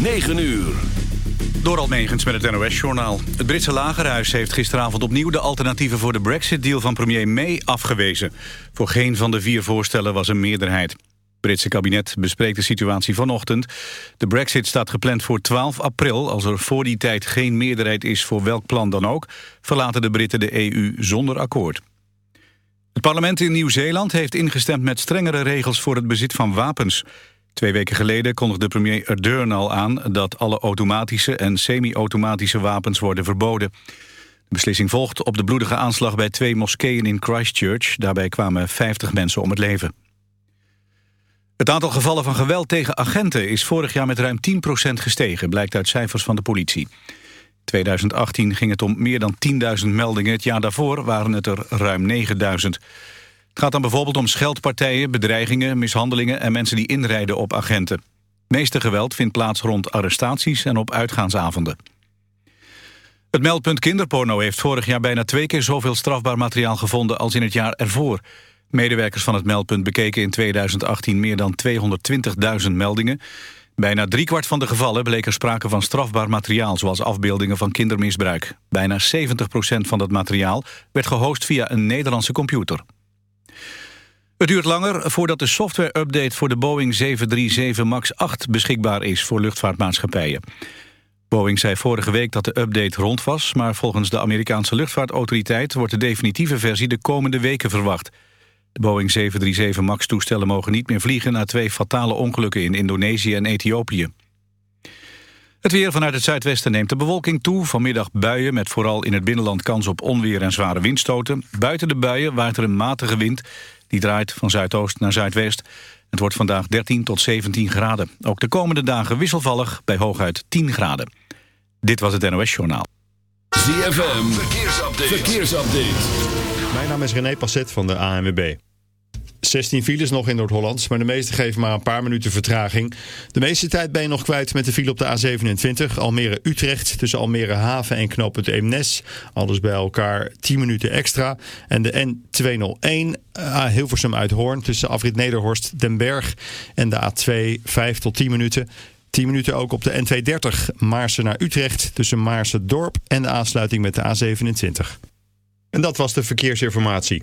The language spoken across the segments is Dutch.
9 uur. Door Almegens met het NOS-journaal. Het Britse lagerhuis heeft gisteravond opnieuw de alternatieven voor de Brexit-deal van premier May afgewezen. Voor geen van de vier voorstellen was een meerderheid. Het Britse kabinet bespreekt de situatie vanochtend. De Brexit staat gepland voor 12 april. Als er voor die tijd geen meerderheid is voor welk plan dan ook... verlaten de Britten de EU zonder akkoord. Het parlement in Nieuw-Zeeland heeft ingestemd met strengere regels voor het bezit van wapens. Twee weken geleden kondigde premier Ardern al aan dat alle automatische en semi-automatische wapens worden verboden. De beslissing volgt op de bloedige aanslag bij twee moskeeën in Christchurch. Daarbij kwamen 50 mensen om het leven. Het aantal gevallen van geweld tegen agenten is vorig jaar met ruim 10% gestegen, blijkt uit cijfers van de politie. 2018 ging het om meer dan 10.000 meldingen. Het jaar daarvoor waren het er ruim 9.000. Het gaat dan bijvoorbeeld om scheldpartijen, bedreigingen, mishandelingen... en mensen die inrijden op agenten. Meeste geweld vindt plaats rond arrestaties en op uitgaansavonden. Het meldpunt kinderporno heeft vorig jaar bijna twee keer zoveel strafbaar materiaal gevonden als in het jaar ervoor. Medewerkers van het meldpunt bekeken in 2018 meer dan 220.000 meldingen. Bijna driekwart van de gevallen bleek er sprake van strafbaar materiaal... zoals afbeeldingen van kindermisbruik. Bijna 70% van dat materiaal werd gehost via een Nederlandse computer. Het duurt langer voordat de software-update voor de Boeing 737 MAX 8 beschikbaar is voor luchtvaartmaatschappijen. Boeing zei vorige week dat de update rond was, maar volgens de Amerikaanse luchtvaartautoriteit wordt de definitieve versie de komende weken verwacht. De Boeing 737 MAX-toestellen mogen niet meer vliegen... na twee fatale ongelukken in Indonesië en Ethiopië. Het weer vanuit het zuidwesten neemt de bewolking toe. Vanmiddag buien met vooral in het binnenland kans op onweer en zware windstoten. Buiten de buien waait er een matige wind. Die draait van zuidoost naar zuidwest. Het wordt vandaag 13 tot 17 graden. Ook de komende dagen wisselvallig bij hooguit 10 graden. Dit was het NOS Journaal. ZFM, verkeersupdate. verkeersupdate. Mijn naam is René Passet van de ANWB. 16 files nog in Noord-Holland, maar de meeste geven maar een paar minuten vertraging. De meeste tijd ben je nog kwijt met de file op de A27 Almere-Utrecht... tussen Almere Haven en knooppunt Eemnes. Alles bij elkaar 10 minuten extra. En de N201 uh, Hilversum uit Hoorn tussen Afrit Nederhorst Den Berg... en de A2 5 tot 10 minuten. 10 minuten ook op de N230 Maarsen naar Utrecht... tussen Maarsen Dorp en de aansluiting met de A27. En dat was de verkeersinformatie.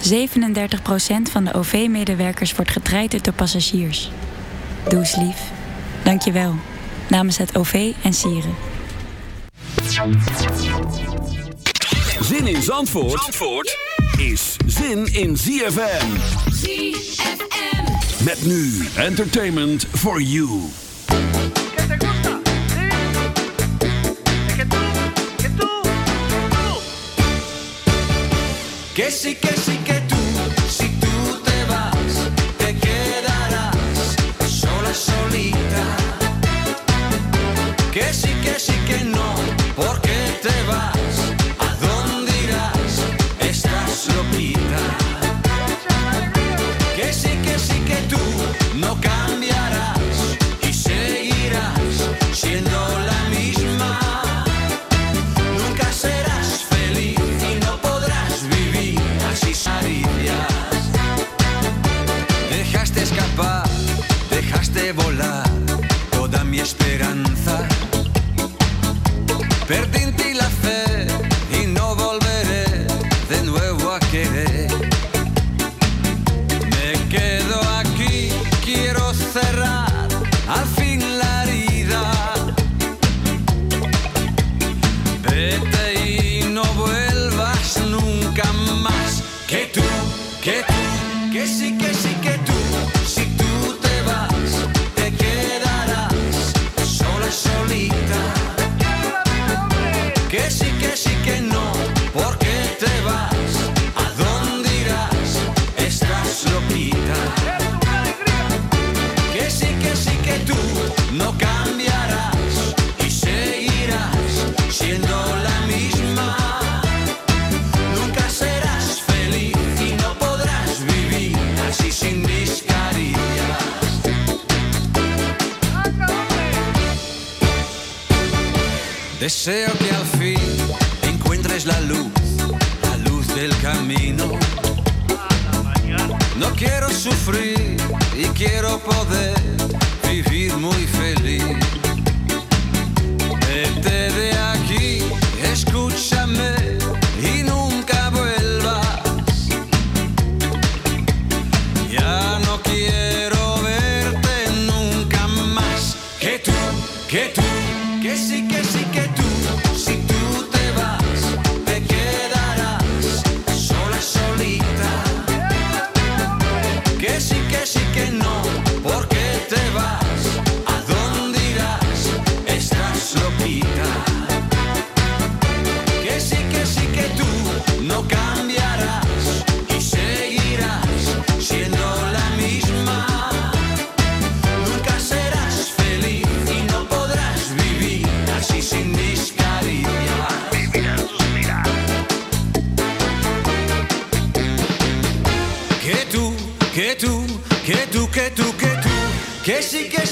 37% van de OV-medewerkers wordt getraind door passagiers. Does lief. Dank je wel. Namens het OV en Sieren. Zin in Zandvoort, Zandvoort is zin in ZFM. ZFM. Met nu entertainment for you. Que sí, que. Que sí, que sí, que no, porque te vas. Perdí she gets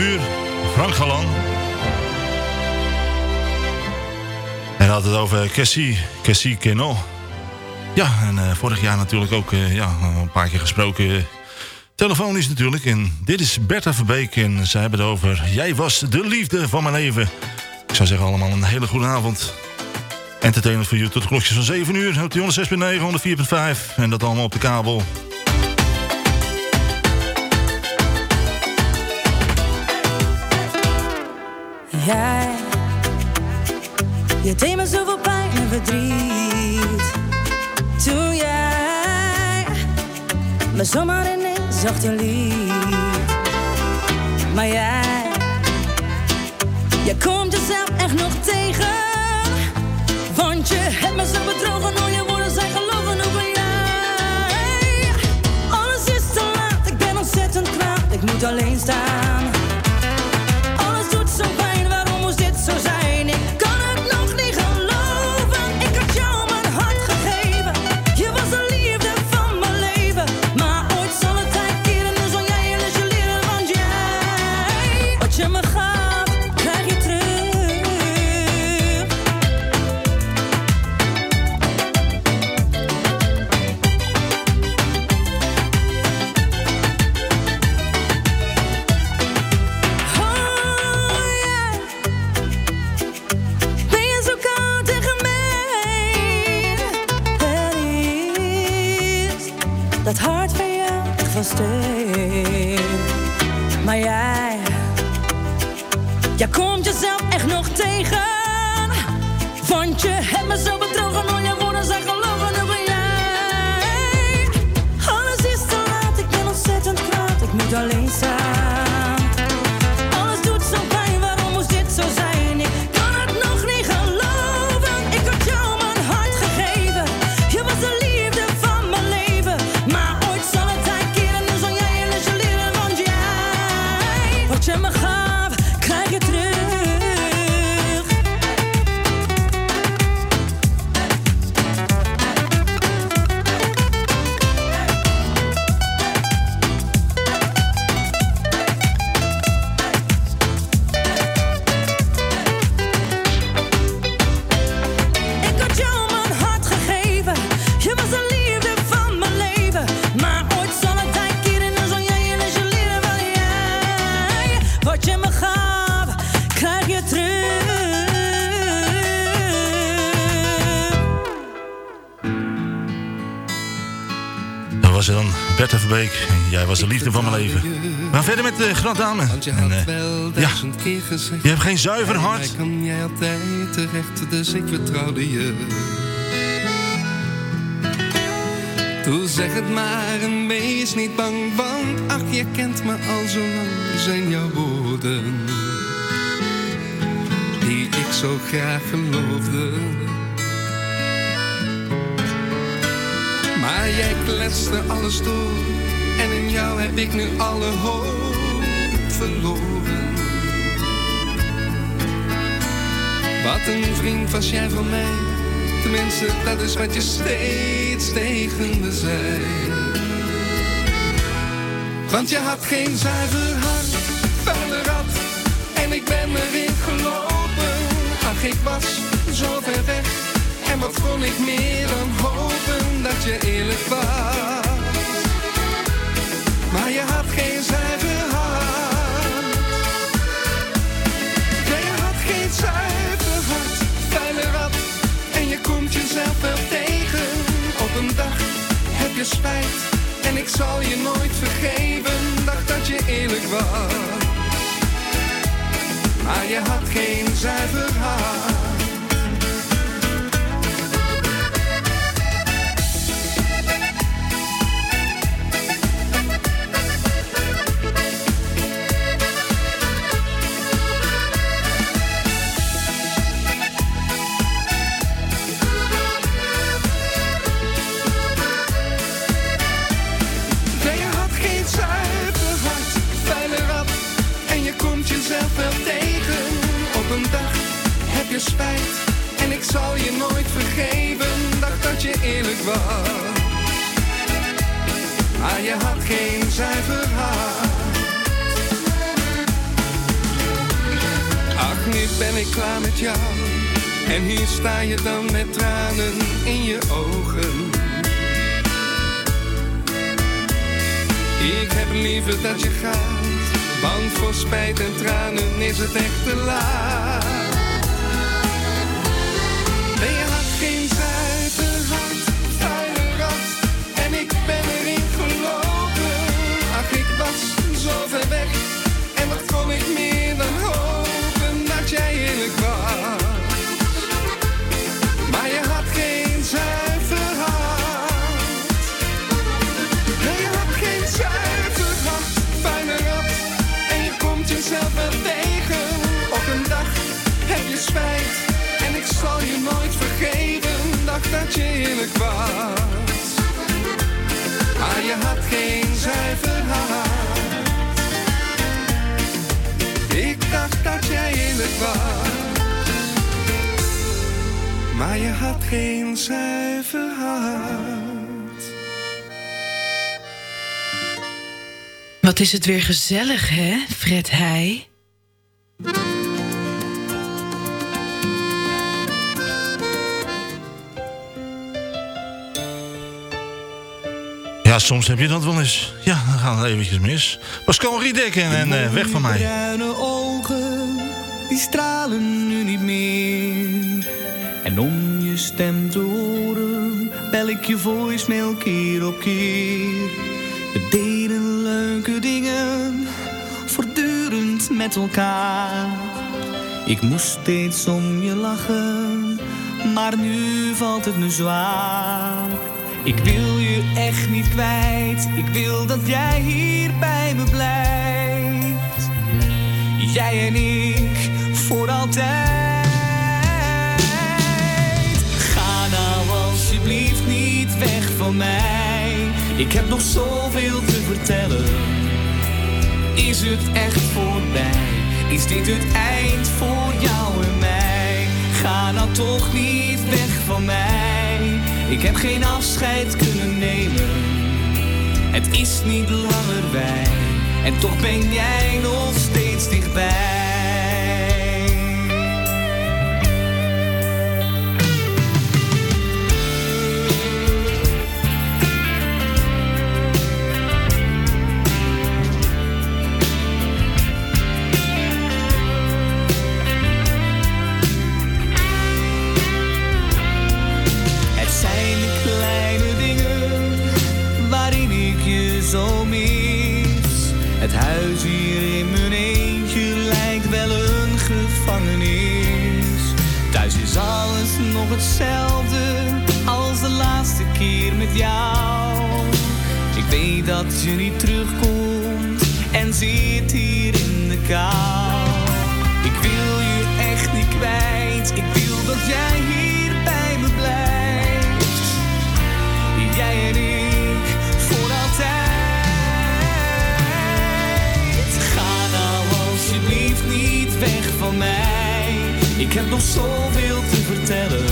uur Frank Galan. En had het over Cassie, Cassie Keno. Ja, en eh, vorig jaar natuurlijk ook eh, ja, een paar keer gesproken. telefonisch natuurlijk. En dit is Bertha Verbeek en zij hebben het over... Jij was de liefde van mijn leven. Ik zou zeggen allemaal een hele goede avond. Entertainment voor u tot de klokjes van 7 uur. Op de 106.9, 104.5. En dat allemaal op de kabel. jij. Je deed me zoveel pijn en verdriet. Toen jij me zomaar ineens lief. Maar jij, je komt jezelf echt nog tegen. Want je hebt me zo bedrogen, al je woorden zijn gelogen over jij. Alles is te laat, ik ben ontzettend kwaad, ik moet alleen staan. Er dan Bertha Verbeek. Jij was de liefde van mijn leven. We gaan verder met de Grand Dame. En, eh, ja, je hebt geen zuiver hart. kan jij altijd terecht, dus ik vertrouwde je. Doe zeg het maar en wees niet bang, want ach, je kent me al zo lang, zijn jouw woorden. Die ik zo graag geloofde. Jij kletste alles door, en in jou heb ik nu alle hoop verloren. Wat een vriend was jij van mij. Tenminste, dat is wat je steeds tegen me zei. Want je had geen zuiver hart, vuile rat. En ik ben erin gelopen. Ach, ik was zo ver weg. En wat kon ik meer dan dat je eerlijk was. Maar je had geen zuiver hart. Jij had geen zuiver hart, vuile rat. En je komt jezelf wel tegen. Op een dag heb je spijt. En ik zal je nooit vergeven. Dacht dat je eerlijk was. Maar je had geen zuiver hart. Je spijt. En ik zal je nooit vergeven. Dacht dat je eerlijk was. Maar je had geen zuiver hart. Ach, nu ben ik klaar met jou. En hier sta je dan met tranen in je ogen. Ik heb liever dat je gaat, want voor spijt en tranen is het echt te laat. Geen zuiver hart. Ik dacht dat jij eerlijk was. Maar je had geen zuiver hart. Wat is het weer gezellig, hè, Fred Heij? Ja, soms heb je dat wel eens. Ja, dan gaan we eventjes mis. Pascal Riedek en, en eh, weg van mij. bruine ogen, die stralen nu niet meer. En om je stem te horen, bel ik je voicemail keer op keer. We deden leuke dingen, voortdurend met elkaar. Ik moest steeds om je lachen, maar nu valt het me zwaar. Ik wil echt niet kwijt, ik wil dat jij hier bij me blijft. Jij en ik voor altijd. Ga nou alsjeblieft niet weg van mij. Ik heb nog zoveel te vertellen. Is het echt voorbij? Is dit het eind voor jou en mij? Ga nou toch niet weg van mij. Ik heb geen afscheid kunnen nemen. Het is niet langer wij. En toch ben jij nog steeds dichtbij. Hier in mijn eentje lijkt wel een gevangenis. Thuis is alles nog hetzelfde als de laatste keer met jou. Ik weet dat je niet terugkomt en zit hier in de kou. Ik heb nog zoveel te vertellen.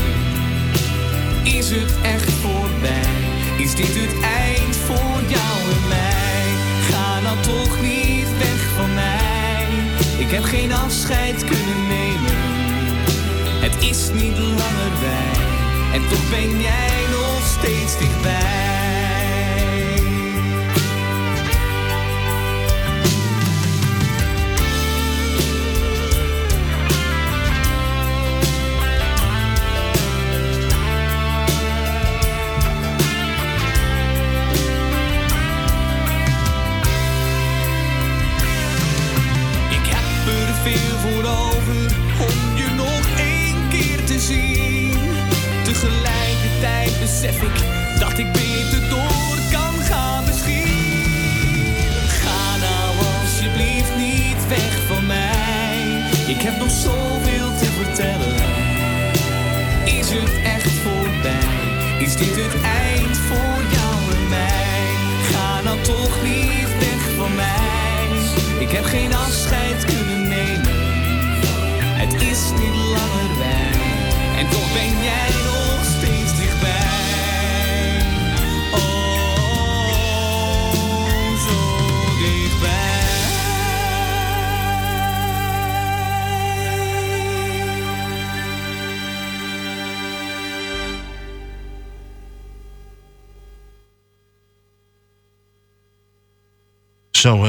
Is het echt voorbij? Is dit het eind voor jou en mij? Ga nou toch niet weg van mij. Ik heb geen afscheid kunnen nemen. Het is niet langer wij. En toch ben jij nog steeds dichtbij. Dat ik beter door kan gaan misschien. Ga nou alsjeblieft niet weg van mij. Ik heb nog zoveel te vertellen. Is het echt voorbij? Is dit het eind voor jou en mij? Ga nou toch niet weg van mij. Ik heb geen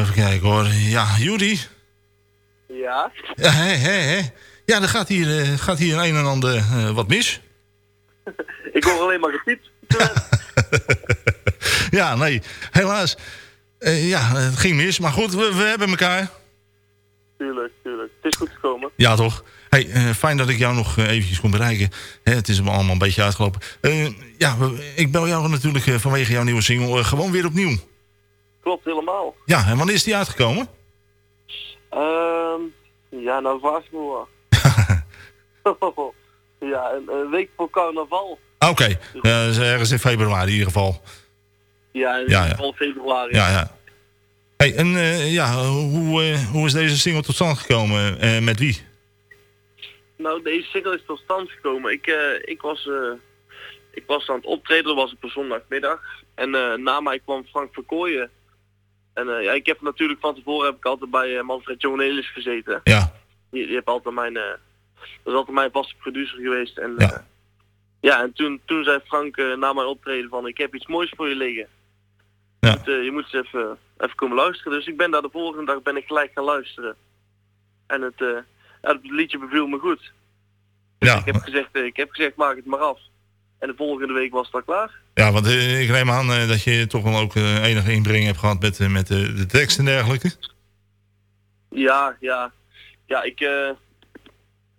even kijken hoor. Ja, Judy. Ja, Ja, hè, hè, hè. Ja, er gaat hier, eh, gaat hier een en ander eh, wat mis. ik hoor alleen maar gepiet. Ja, nee, helaas. Eh, ja, het ging mis. Maar goed, we, we hebben elkaar. Tuurlijk, tuurlijk. Het is goed gekomen. Ja, toch? Hey, fijn dat ik jou nog eventjes kon bereiken. Hè, het is allemaal een beetje uitgelopen. Ja, ik bel jou natuurlijk vanwege jouw nieuwe single gewoon weer opnieuw. Klopt helemaal. Ja, en wanneer is die uitgekomen? Ehm ja, nou je me ja, een, week voor carnaval. Oké, eh, dat is ergens in februari in ieder geval. Ja, in Ja, ja. ieder geval februari. Ja, ja. Hey, en eh, ja, hoe, eh, hoe is deze single tot stand gekomen? Eh, met wie? Nou, deze single is tot stand gekomen. Ik, eh, ik, was, eh, ik was aan het optreden, dat was op een zondagmiddag. En eh, na mij kwam Frank Verkooyen. En eh, ja, ik heb natuurlijk van tevoren heb ik altijd bij eh, Manfred Jongenelis gezeten. Ja. Die, die heeft altijd mijn, eh, dat is altijd mijn vaste producer geweest. En ja, ja en toen, toen zei Frank na mijn optreden van ik heb iets moois voor je liggen. Je, moet, eh, je moet eens even, even komen luisteren. Dus ik ben daar de volgende dag ben ik gelijk gaan luisteren. En het, ja, het liedje beviel me goed. Ja, Ik heb gezegd, ik heb gezegd maak het maar af. En de volgende week was het al klaar. Ja want eh, ik neem aan eh, dat je toch wel ook eh, enige inbreng hebt gehad met, met de tekst en dergelijke. Ja, ja. Ja, ik...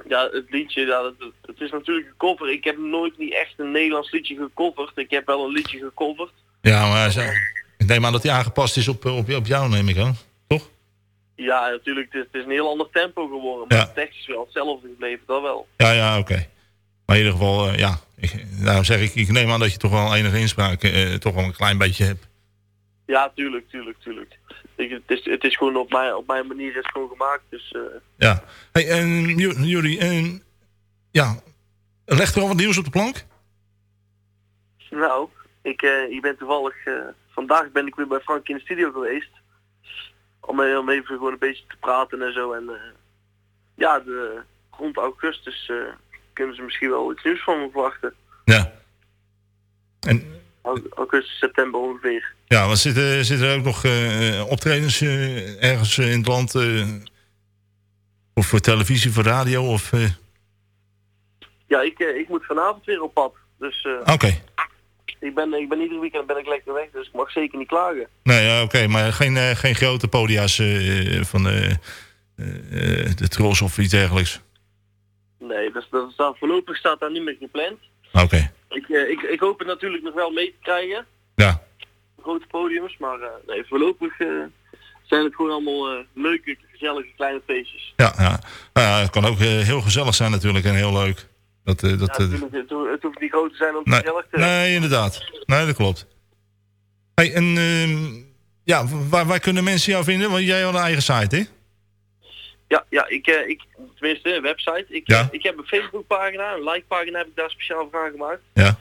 ja, het liedje, ja, dat, het is natuurlijk een cover. Ik heb nooit niet echt een Nederlands liedje gecoverd. Ik heb wel een liedje gecoverd. Ja, maar zo, ik neem aan dat die aangepast is op, op, op jou, neem ik aan. Ja, natuurlijk, het is, het is een heel ander tempo geworden. Maar Ja. de tekst is wel hetzelfde gebleven, dat wel. Ja, ja, oké. Maar in ieder geval, eh, ja. Ik, nou zeg ik, ik neem aan dat je toch wel enige inspraak eh, toch wel een klein beetje hebt. Ja, tuurlijk, tuurlijk, tuurlijk. Ik, het, is, het is gewoon op mijn, op mijn manier is gewoon gemaakt. Dus eh, Ja. Hey, en Ju- jullie, en, ja, legt er al wat nieuws op de plank? nou, ik, eh, ik ben toevallig... vandaag ben ik weer bij Frank in de studio geweest. Om, om even gewoon een beetje te praten en zo. En ja, de, rond augustus kunnen ze misschien wel iets nieuws van me verwachten. Ja. Au- Augustus, september ongeveer. Ja, want zitten, zitten er ook nog eh, optredens eh, ergens eh, in het land? of voor televisie, voor radio? Of, Ja, ik, ik moet vanavond weer op pad. Dus Oké. ik, ben, ik ben ieder weekend ben ik lekker weg, dus ik mag zeker niet klagen. Nee, ja, oké, maar geen, geen grote podia's van de, de Tros of iets dergelijks. Nee, dus dat staat, voorlopig staat daar niet meer gepland. Oké. Ik, eh, ik, ik hoop het natuurlijk nog wel mee te krijgen. Ja. Grote podiums, maar eh, nee, voorlopig eh, zijn het gewoon allemaal leuke, gezellige kleine feestjes. Ja, ja. Nou ja, het kan ook heel gezellig zijn natuurlijk en heel leuk. Dat, eh, dat, ja, natuurlijk, het, ho- het hoeft niet groot te zijn om nee, gezellig te nee, inderdaad. Nee, dat klopt. Hey, en ehm, ja, waar, waar kunnen mensen jou vinden? Want jij had een eigen site, hè? Ja, ja ik, eh, ik, tenminste een website. Ik, Ja. ik heb een Facebookpagina, een likepagina heb ik daar speciaal voor aangemaakt. Ja.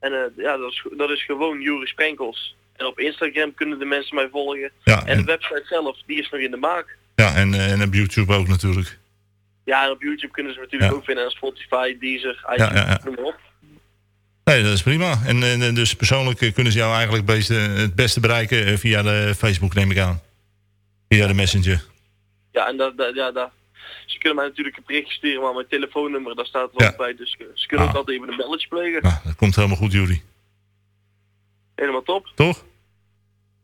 En eh, ja, dat is, dat is gewoon Juris Sprenkels. En op Instagram kunnen de mensen mij volgen. Ja, en de website zelf, die is nog in de maak. Ja, en, eh, en op YouTube ook natuurlijk. Ja, en op YouTube kunnen ze natuurlijk Ja. ook vinden. En Spotify, Deezer, Ja, iTunes, ja, ja. noem maar op. Nee, dat is prima. En, eh, dus persoonlijk kunnen ze jou eigenlijk het beste, het beste bereiken via de Facebook, neem ik aan. Via de Messenger. Ja, en dat, dat- ja, dat, ze kunnen mij natuurlijk een berichtje sturen, maar mijn telefoonnummer, daar staat wel Ja. bij. Dus eh, ze kunnen Ah. ook altijd even een belletje plegen. Nou, dat komt helemaal goed, Jury. Helemaal top. Toch?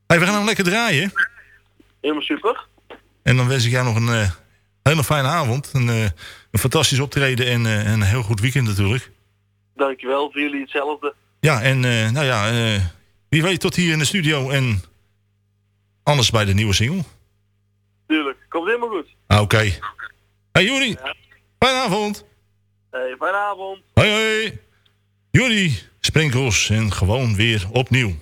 Hey, we gaan hem lekker draaien. Helemaal super. En dan wens ik jou nog een eh, hele fijne avond. Een, eh, een fantastisch optreden en een heel goed weekend natuurlijk. Dankjewel, voor jullie hetzelfde. Ja, en nou ja, wie weet tot hier in de studio en anders bij de nieuwe single. Tuurlijk, komt helemaal goed. Ah, Oké. Hey Jury, fijne avond. Hey, fijne avond. Hoi hoi. Jury Sprinkels en gewoon weer opnieuw.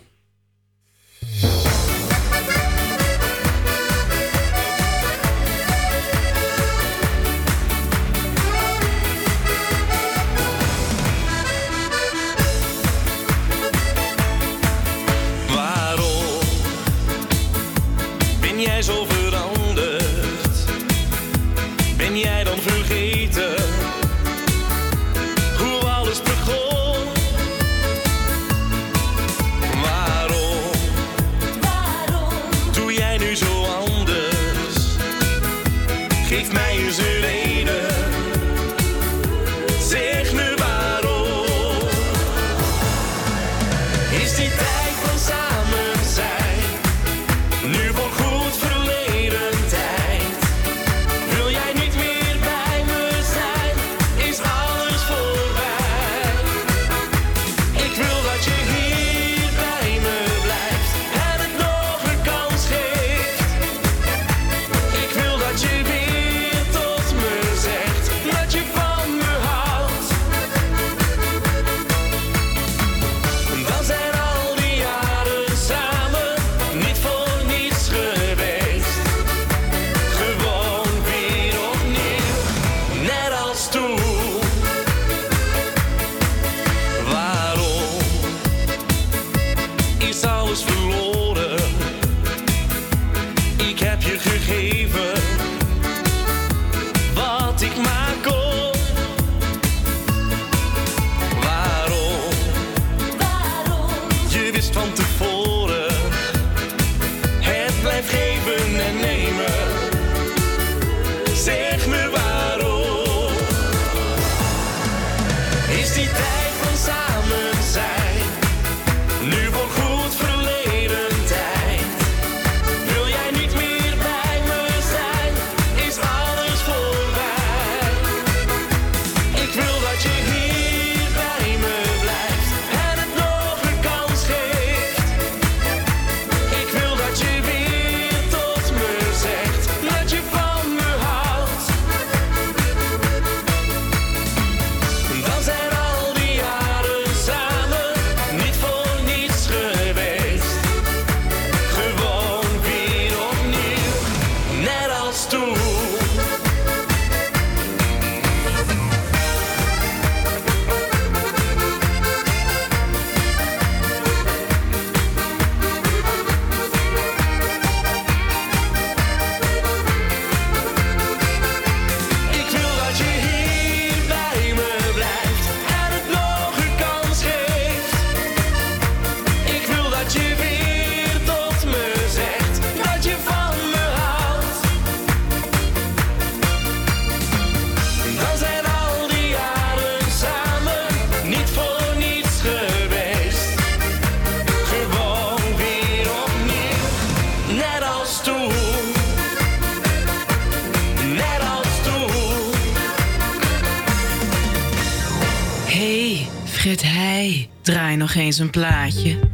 Hij, draai nog eens een plaatje.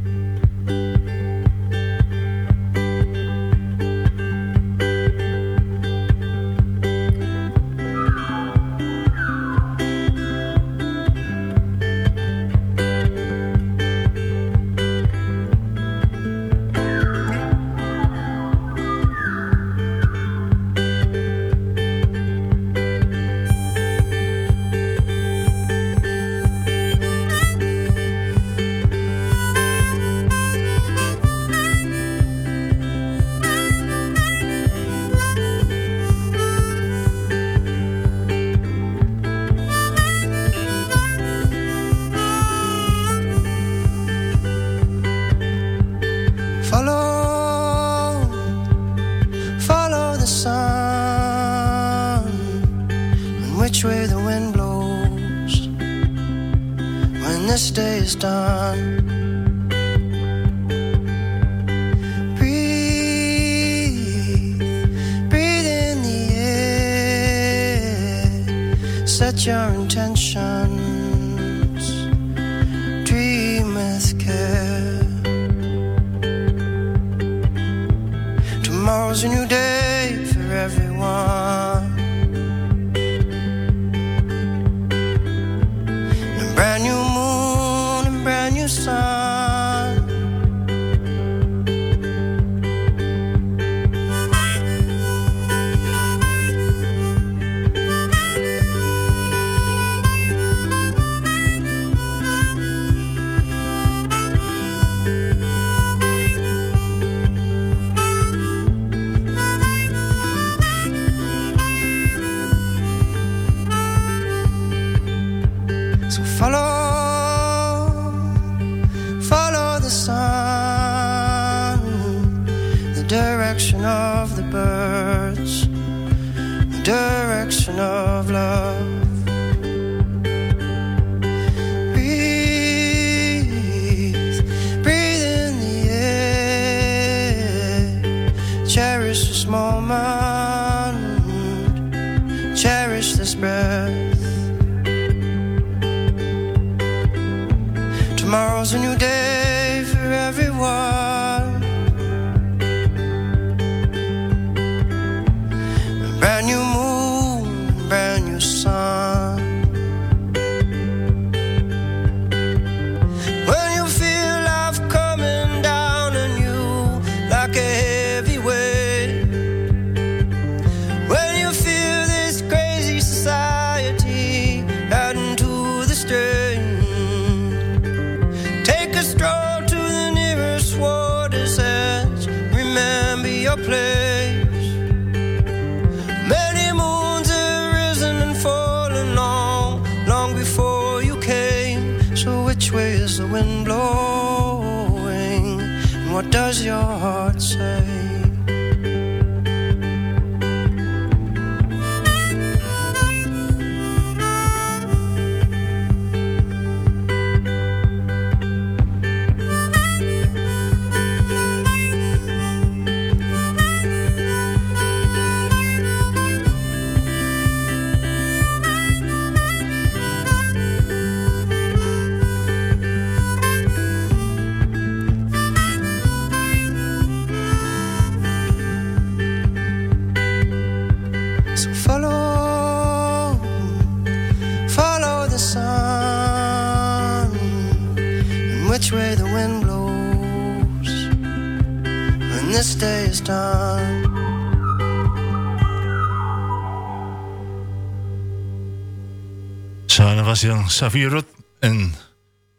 Xavier Savirot en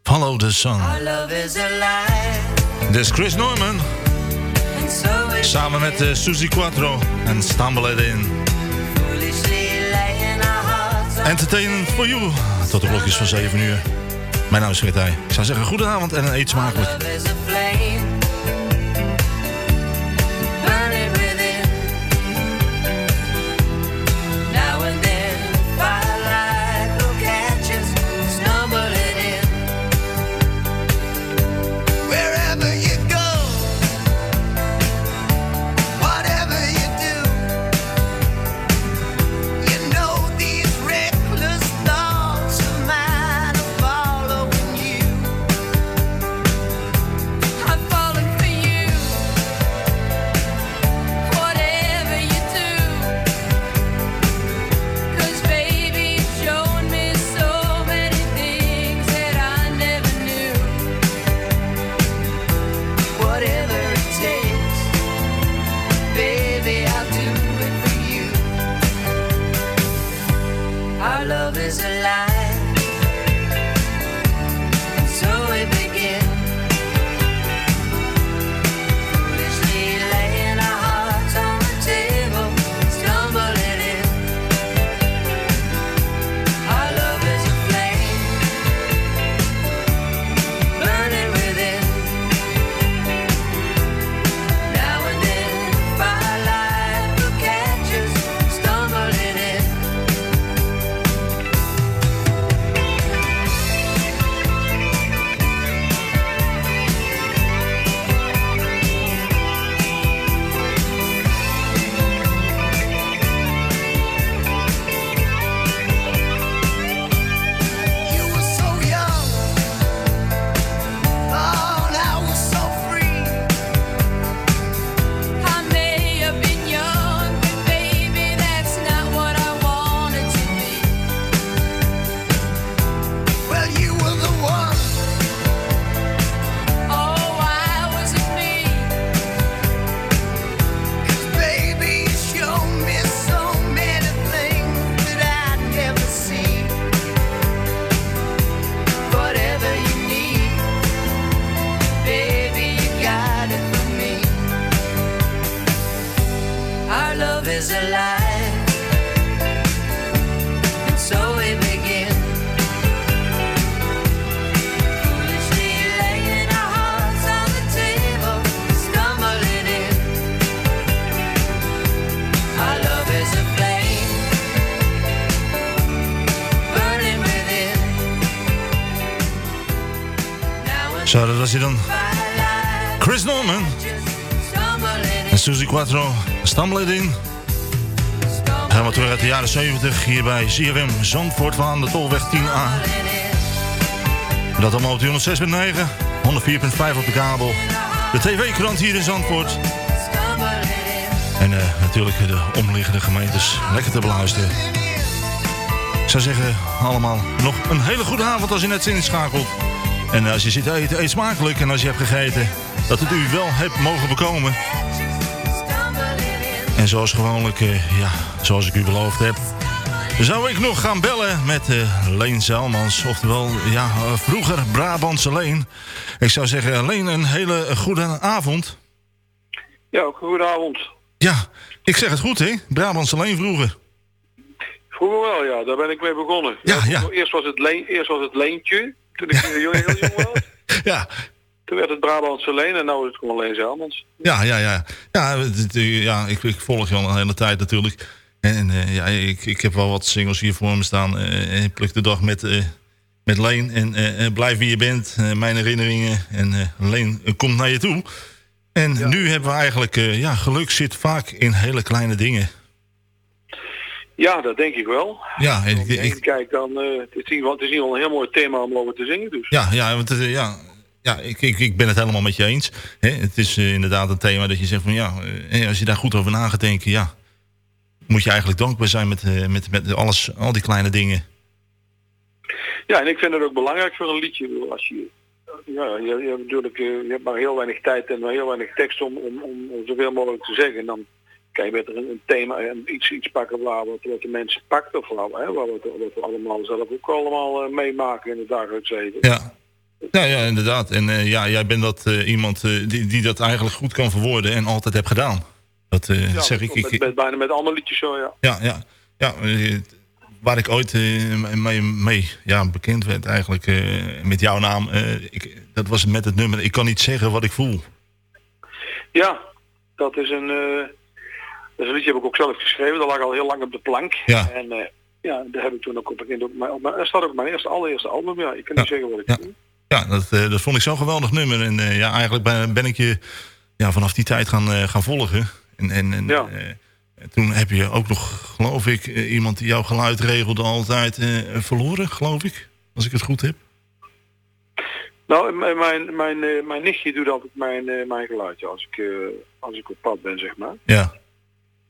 Follow the Sun. Dit is Chris Norman. Samen met eh, Suzy Quattro en Stumble In. Entertainment for you. Tot de klokjes van 7 uur. Mijn naam is Gertij. Ik zou zeggen goedenavond en een eet smakelijk. Zo, dat was hij dan. Chris Norman. En Suzy Quattro. Stumbling in. Gaan we terug uit de jaren 70 hier bij CFM Zandvoort van de Tolweg 10A. En dat allemaal op de 106.9, 104.5 op de kabel. De tv-krant hier in Zandvoort. En eh, natuurlijk de omliggende gemeentes lekker te beluisteren. Ik zou zeggen, allemaal nog een hele goede avond als je net inschakelt. En als je zit te eten, eet smakelijk. En als je hebt gegeten, dat het u wel hebt mogen bekomen. En zoals gewoonlijk, eh, ja, zoals ik u beloofd heb... zou ik nog gaan bellen met eh, Leen Zelmans. Oftewel, ja, eh, vroeger Brabantse Leen. Ik zou zeggen, Leen, een hele goede avond. Ja, goedenavond. Ja, ik zeg het goed, hè? Brabantse Leen vroeger. Vroeger wel, ja. Daar ben ik mee begonnen. Ja, ja. Eerst, was het leen, eerst was het Leentje, toen ik jong, heel jong was. Ja. Toen werd het Brabantse Leen en nu is het gewoon Leen Zelmans. Ja, ja, ja. Ja, ja ik, ik volg je al een hele tijd natuurlijk. En eh, ja, ik, ik heb wel wat singles hier voor me staan. Eh, ik pluk de dag met, eh, met Leen. En blijf wie je bent. mijn herinneringen. En eh, Leen komt naar je toe. En nu hebben we eigenlijk... eh, ja, geluk zit vaak in hele kleine dingen. Ja, dat denk ik wel. Ja, en ik, ik- kijk, dan, eh, het, is geval, het is ieder geval een heel mooi thema om over te zingen. Dus. ja, ja, want, eh, ja, ja ik, ik, ik ben het helemaal met je eens. Hè, het is eh, inderdaad een thema dat je zegt van... ja, als je daar goed over na gaat denken... ja, moet je eigenlijk dankbaar zijn met, met, met alles, al die kleine dingen. Ja, en ik vind het ook belangrijk voor een liedje. Als je, ja, je, je hebt natuurlijk je hebt maar heel weinig tijd en maar heel weinig tekst om, om, om, om zoveel mogelijk te zeggen. En dan kan je beter een, thema en iets, iets pakken waar wat, wat de mensen pakt of waar, hè, we, wat we allemaal zelf ook allemaal eh, meemaken in het dagelijks leven. Ja. Ja, ja, inderdaad. En eh, ja, jij bent dat eh, iemand die, die dat eigenlijk goed kan verwoorden en altijd heb gedaan. Dat Ja, zeg ik. met, ik met, met- bijna met andere liedjes zo, ja. ja, ja, ja. waar ik ooit mee, mee ja, bekend werd eigenlijk met jouw naam. ik, dat was met het nummer Ik kan niet zeggen wat ik voel. Ja, dat is een, eh, dat liedje heb ik ook zelf geschreven. Dat lag al heel lang op de plank. Ja. En eh, ja, daar heb ik toen ook op begin op mijn, op mijn, er staat ook mijn eerste, allereerste album. Ja, ik kan niet zeggen wat ik voel. Ja, dat, eh, dat vond ik zo'n geweldig nummer. En eh, ja, eigenlijk ben, ben ik je ja, vanaf die tijd gaan, gaan volgen. En, en, en Ja. toen heb je ook nog, geloof ik, iemand die jouw geluid regelde altijd eh, verloren, geloof ik. Als ik het goed heb. Nou, mijn, mijn, mijn, mijn nichtje doet altijd mijn, mijn geluidje als ik, als ik op pad ben, zeg maar. Ja.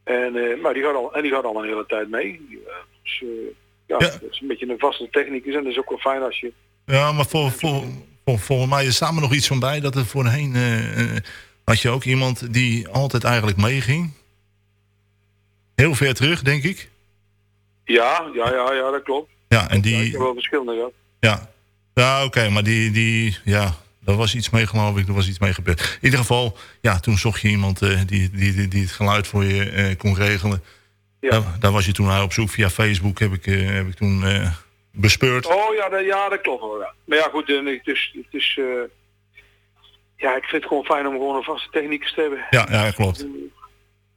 En, eh, maar die gaat, al, en die gaat al een hele tijd mee. Eh, dus, eh, ja, dat is een beetje een vaste technicus en dat is ook wel fijn als je... Ja, maar voor, voor, voor, volgens mij is daar nog iets van bij dat er voorheen had je ook iemand die altijd eigenlijk meeging. Heel ver terug, denk ik. Ja, ja, ja, ja, dat klopt. Ja, en Ik die, heb wel verschillende gehad. Ja, ja oké, maar die, die, ja, daar was iets mee geloof ik, er was iets mee gebeurd. In ieder geval, ja, toen zocht je iemand eh, die, die, die, het geluid voor je eh, kon regelen. Ja. Daar, daar was je toen naar op zoek via Facebook, heb ik, eh, heb ik toen eh, bespeurd. Oh ja, dat, ja, dat klopt wel. Ja. Maar ja, goed, eh, het is, het is eh, ja, ik vind het gewoon fijn om gewoon een vaste technicus te hebben. Ja, ja, klopt.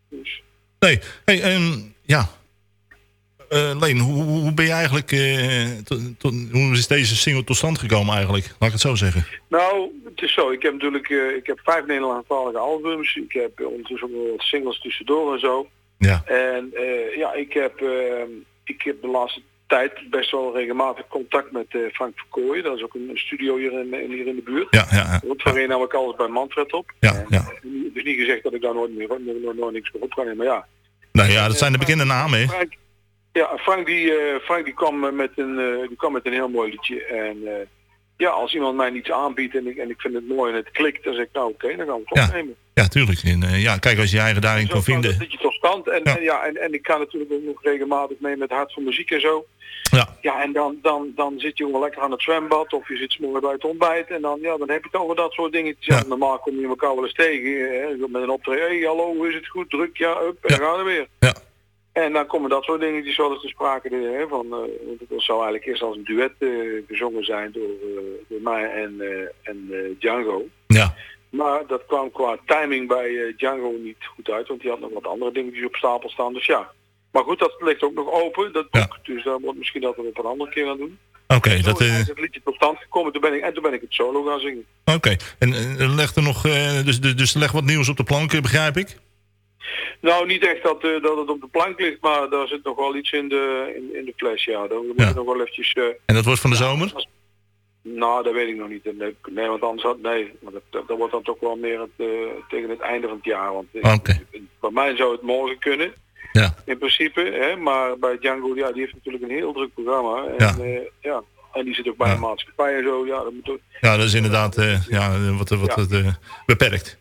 Dus, Nee, hey, ehm, ja. Eh, Leen, hoe, ben je eigenlijk, tot, tot- hoe is deze single tot stand gekomen eigenlijk? Laat ik het zo zeggen. nou, het is zo. Ik heb natuurlijk, eh, ik heb vijf Nederlandstalige albums. Ik heb ondertussen ook wat singles tussendoor en zo. Ja. En ja, ik heb, ik heb de laatste tijd best wel regelmatig contact met Frank Verkooyen. Dat is ook een, studio hier in, in- hier in de buurt. Ja, ja, ja. Want voorheen nam ik alles bij Manfred op. Ja, ja. Is niet gezegd dat ik daar nooit, meer, nooit, nooit, nooit niks meer op kan nemen, maar ja. Nou ja, dat zijn de bekende namen, hè? Ja, Frank die, eh, Frank die kwam eh, met een, eh, die kwam met een heel mooi liedje. En ja, als iemand mij iets aanbiedt en ik, en ik vind het mooi en het klikt, dan zeg ik nou oké, dan gaan we het Ja. opnemen. Ja, tuurlijk. En, ja, kijk, als je je eigen daarin kan kwam dat vinden. liedje tot stand. En ja, en, ja en, en ik ga natuurlijk ook nog regelmatig mee met Hart van Muziek en zo. Ja. Ja, en dan, dan, dan zit je gewoon lekker aan het zwembad of je zit s'morgen bij het ontbijt. En dan, ja, dan heb je het over dat soort dingetjes. Ja. Normaal kom je elkaar wel eens tegen. Hè, met een optreden. Hey, hallo, is het goed? Druk, ja, up. En dan gaan we weer. Ja. En dan komen dat soort dingetjes wel eens te sprake. Hè, van, eh, want het zou eigenlijk eerst als een duet eh, gezongen zijn door, eh, door mij en, eh, en eh, Django. Ja. Maar dat kwam qua timing bij eh, Django niet goed uit, want die had nog wat andere dingetjes op stapel staan. Dus ja. Maar goed, dat ligt ook nog open, dat boek. Dus daar wordt misschien dat we op een andere keer aan doen. Oké, dat... Eh, het liedje tot stand gekomen toen ben ik, en toen ben ik het solo gaan zingen. Oké, en eh, leg er nog... eh, dus, dus, dus leg wat nieuws op de plank, eh, begrijp ik? Nou, niet echt dat, eh, dat het op de plank ligt, maar daar zit nog wel iets in de, in, in de fles, ja. Daar moet Ja. nog wel eventjes... eh, En dat wordt van de zomer? nou, dat weet ik nog niet. Nee, nee want anders had... Nee, maar dat, dat, wordt dan toch wel meer het, eh, tegen het einde van het jaar. Want Oké. bij mij zou het morgen kunnen. Ja. In principe, hè, maar bij Django, ja, die heeft natuurlijk een heel druk programma. En, Ja. ja. En die zit ook bij de maatschappij en zo. Ja, dat moet ook... Ja, dat is inderdaad ja, wat, wat eh, beperkt.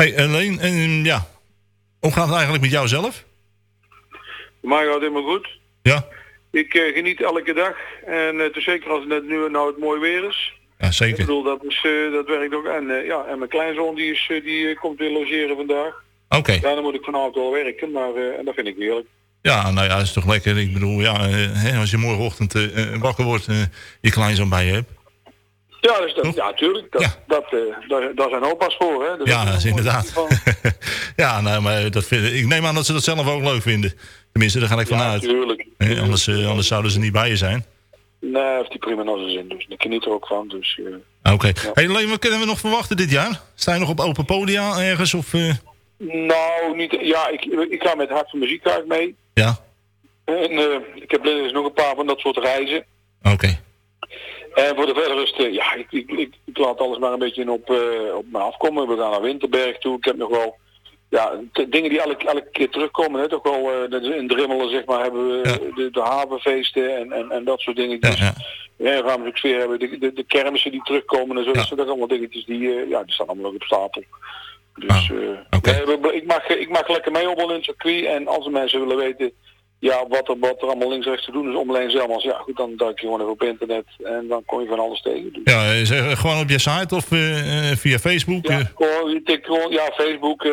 Hey, alleen, en ja, hoe gaat het eigenlijk met jou zelf? Mij gaat helemaal goed. Ja? Ik eh, geniet elke dag. En is zeker als het net nu nou het mooi weer is. Ja, Ik zeker. bedoel, dat, is, eh, dat werkt ook. En, ja, en mijn kleinzoon die, is, die komt weer logeren vandaag. Oké. Ja, dan moet ik vanavond wel werken, maar en dat vind ik heerlijk. Ja, nou ja, dat is toch lekker. Ik bedoel, ja, hè, als je morgenochtend wakker wordt, eh, je kleinzoon bij je hebt. Ja, dus dat, ja, tuurlijk. Dat, dat, eh, daar, daar zijn opa's voor, hè. Dus Ja, dat is inderdaad. ja, nou, maar dat vind, ik neem aan dat ze dat zelf ook leuk vinden. Tenminste, daar ga ik vanuit. tuurlijk. Eh, anders, eh, anders zouden ze niet bij je zijn. Nee, heeft die prima naar zijn zin. Dus ik geniet er ook van. Dus, eh, Oké. Hey, Leen, wat kunnen we nog verwachten dit jaar? Sta je nog op open podia ergens? Of, nou, niet, ja, ik, ik ga met Hart van Muziek ik mee. Ja. En ik heb dus nog een paar van dat soort reizen. Oké. En voor de verdere rust, eh, ja, ik, ik, ik, ik laat alles maar een beetje op, eh, op me afkomen. We gaan naar Winterberg toe. Ik heb nog wel ja, dingen die elke, elke keer terugkomen. Hè. Toch wel eh, in Drimmelen, zeg maar, hebben we de, de havenfeesten en, en, en dat soort dingetjes. Ja, ja. gaan we ook sfeer hebben. De, de, de kermissen die terugkomen en zo. Dat zijn allemaal dingetjes die, ja, die staan allemaal nog op stapel. Dus we- ik, mag, ik mag lekker mee op in het circuit. En als de mensen willen weten ja, wat, er, wat er allemaal links en rechts te doen is om alleen Zelmans. Ja, goed, dan duik je gewoon even op internet en dan kom je van alles tegen. Dus, Ja, eh, zeg, gewoon op je site of eh, eh, via Facebook? eh, gewoon, je tikt gewoon, ja, Facebook, eh,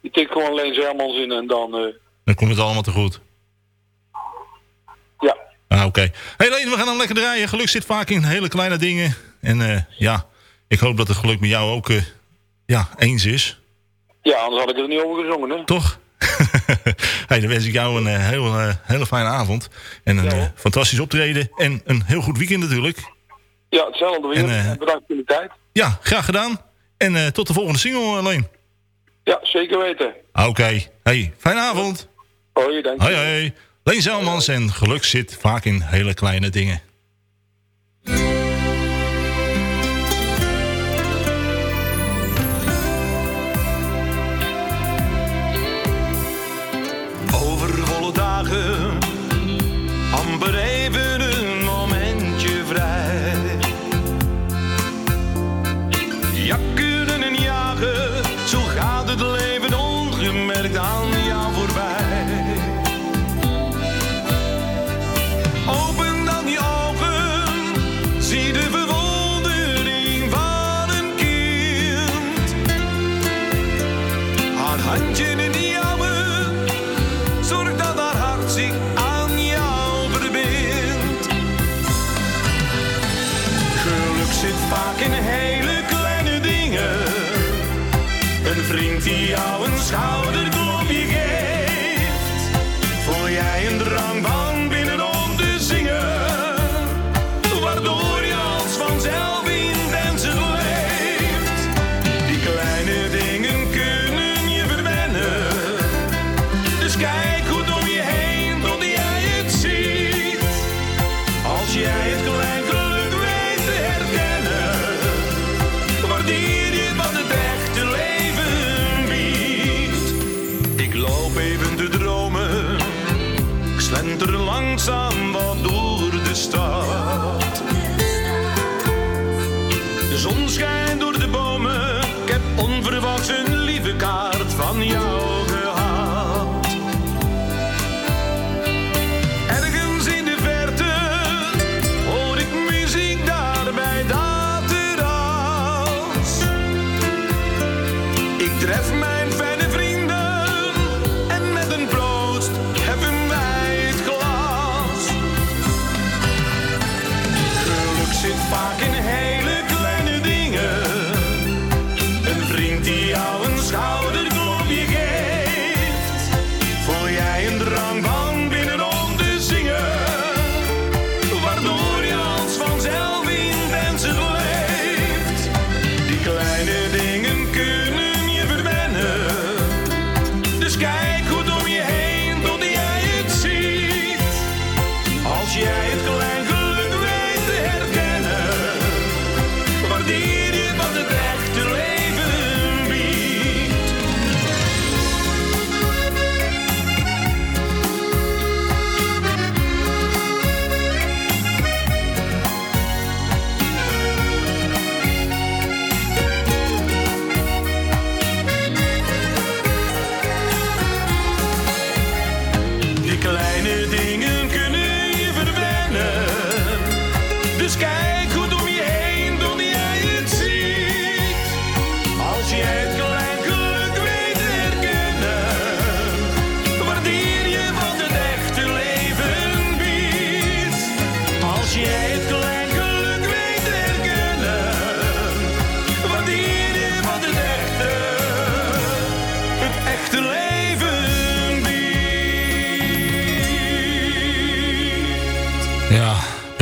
je tikt gewoon alleen in en dan, eh, dan komt het allemaal te goed. Ja. Ah, oké. Hey Leen, we gaan dan lekker draaien. Geluk zit vaak in hele kleine dingen. En eh, ja, ik hoop dat het geluk met jou ook eh, ja, eens is. ja, anders had ik er niet over gezongen, hè. Toch? hey, dan wens ik jou een eh, heel, eh, hele fijne avond. En een eh, fantastisch optreden. En een heel goed weekend natuurlijk. Ja, hetzelfde weer. En, bedankt voor de tijd. Ja, graag gedaan. En tot de volgende single, alleen. Ja, zeker weten. Oké. Hey, fijne avond. Hoi, dank je. Hoi, hoi. Leen Zelmans en geluk zit vaak in hele kleine dingen.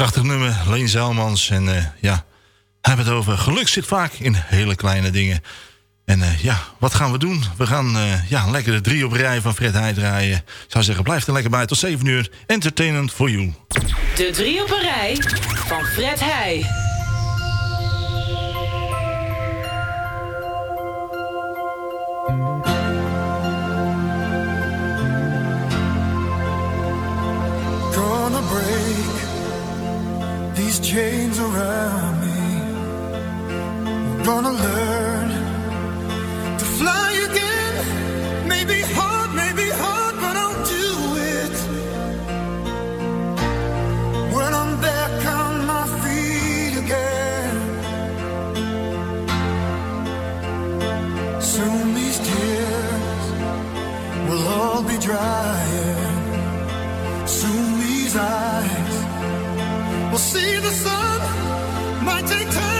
Prachtig nummer, Leen Zaalmans. En uh, ja, hebben het over geluk zit vaak in hele kleine dingen. En eh, ja, wat gaan we doen? We gaan eh, ja, lekker de drie op rij van Fred Heij draaien. Ik zou zeggen, blijf er lekker bij tot 7 uur. Entertainment for you. De drie op rij van Fred Heij. chains around me. I'm gonna learn to fly again. Maybe hard, maybe hard, but I'll do it. When I'm back on my feet again, soon these tears will all be dry. Soon these eyes We'll see the sun, might take time.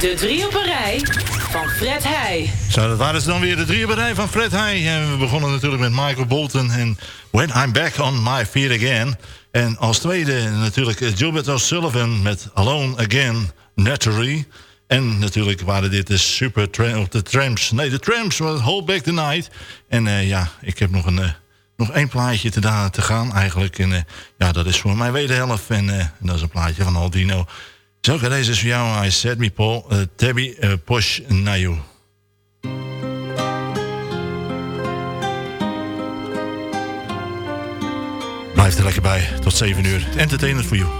De drie op een rij van Fred Heij. Zo, dat waren ze dan weer de drie op een rij van Fred Heij. En we begonnen natuurlijk met Michael Bolton en When I'm Back on My Feet Again. En als tweede natuurlijk Gilbert O'Sullivan met Alone Again, Naturally. En natuurlijk waren dit de super of de trams. Nee, de trams was Hold Back the Night. En eh, ja, ik heb nog een... eh, nog één plaatje te, te gaan eigenlijk. En eh, ja, dat is voor mijn wederhelft. En dat is een plaatje van Aldino. Zo, deze is voor jou. I said me Paul. eh, Tabby eh, Posh Nayu. Blijf er lekker bij. Tot 7 uur. Entertainment voor jou.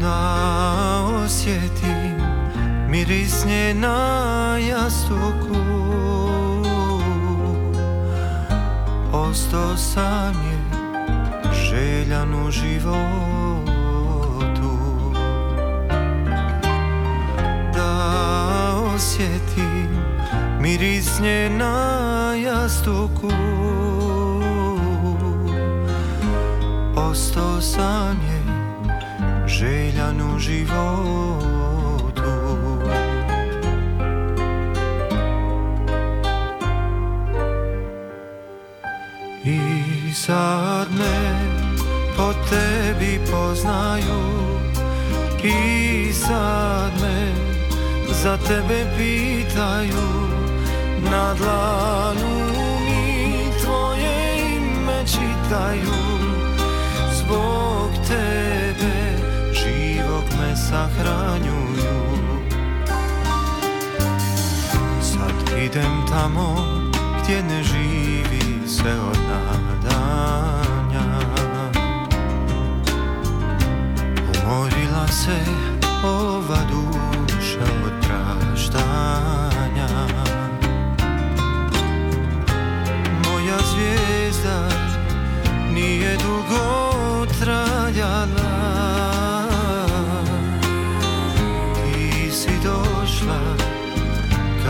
Ja osjetim miris nje na jastuku. Ostao sam je željan u životu. Da osjetim miris nje na jastuku. Ostao sam je željan u životu. I sad me po tebi poznaju. I sad me za tebe pitaju. Na dlanu mi tvoje ime čitaju sahranjuju. Sad idem tamo gdje ne živi se od nadanja. Umorila se ova duša od praštanja. Moja zvijezda nije dugo trajala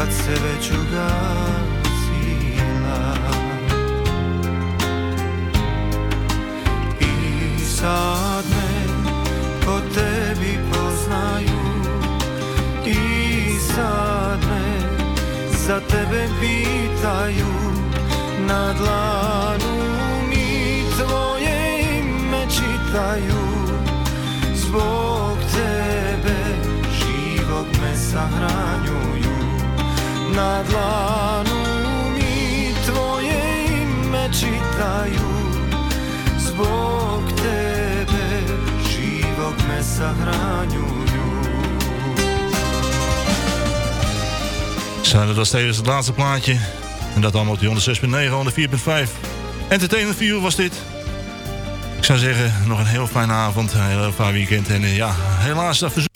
kad se već ugasila. I sad me po tebi poznaju. I sad me za tebe pitaju. Na dlanu mi tvoje ime čitaju. Zbog tebe živog me sahranjuju Na dlanu mi tvoje ime čitaju Zbog tebe živog me Zo, dat was tevens het laatste plaatje. En dat allemaal op die 106.9, 104.5. Entertainment View was dit. Ik zou zeggen, nog een heel fijne avond, een heel fijn weekend. En eh, ja, helaas dat verzoek.